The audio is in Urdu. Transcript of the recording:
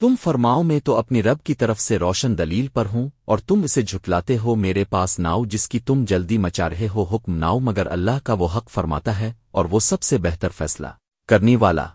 تم فرماؤ میں تو اپنی رب کی طرف سے روشن دلیل پر ہوں اور تم اسے جھٹلاتے ہو میرے پاس ناؤ جس کی تم جلدی مچا رہے ہو حکم ناؤ مگر اللہ کا وہ حق فرماتا ہے اور وہ سب سے بہتر فیصلہ کرنی والا